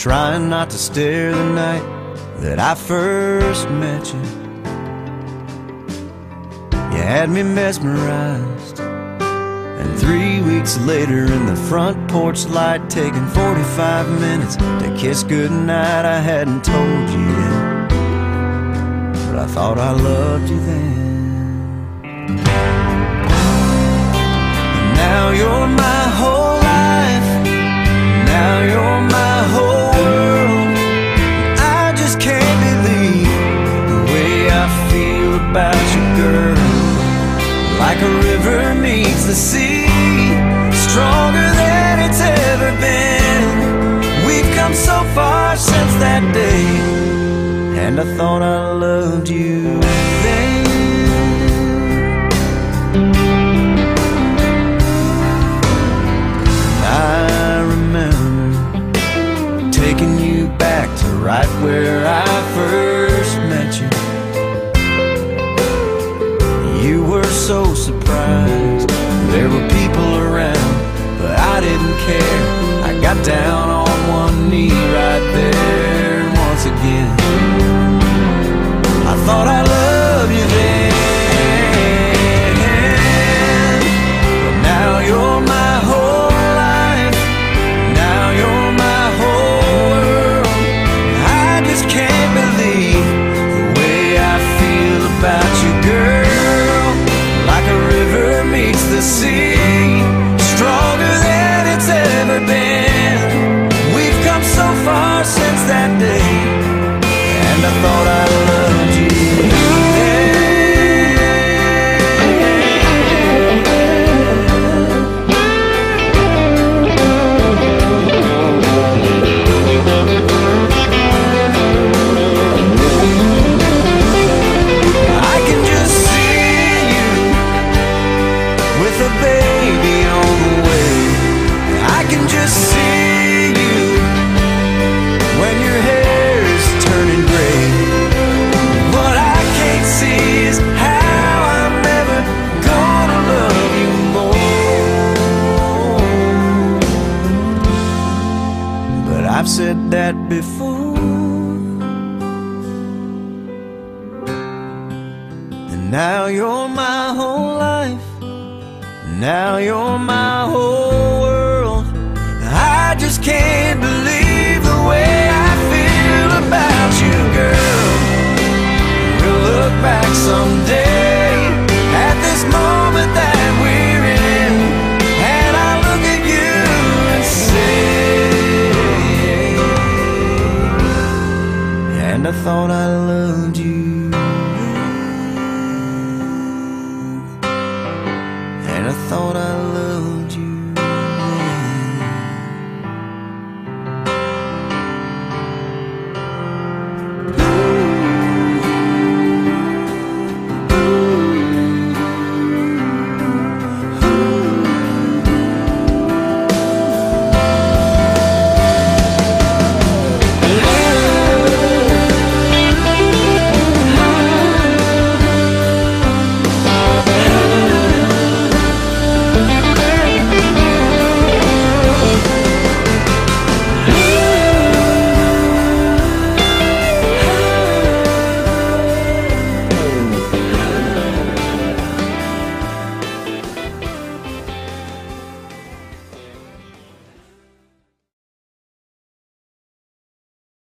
trying not to stare the night that I first met you. You had me mesmerized. And three weeks later, in the front porch light, taking 45 minutes to kiss goodnight, I hadn't told you yet. But I thought I loved you then. I thought I loved you then. I remember taking you back to right where I first met you. You were so surprised. There were people around, but I didn't care. I got down on one knee right there thought I loved with a baby on the way. I can just see you when your hair's turning gray. What I can't see is how I'm ever gonna love you more. But I've said that before. And now you're my whole. Now you're my whole world. I just can't believe the way I feel about you, girl. We'll look back someday.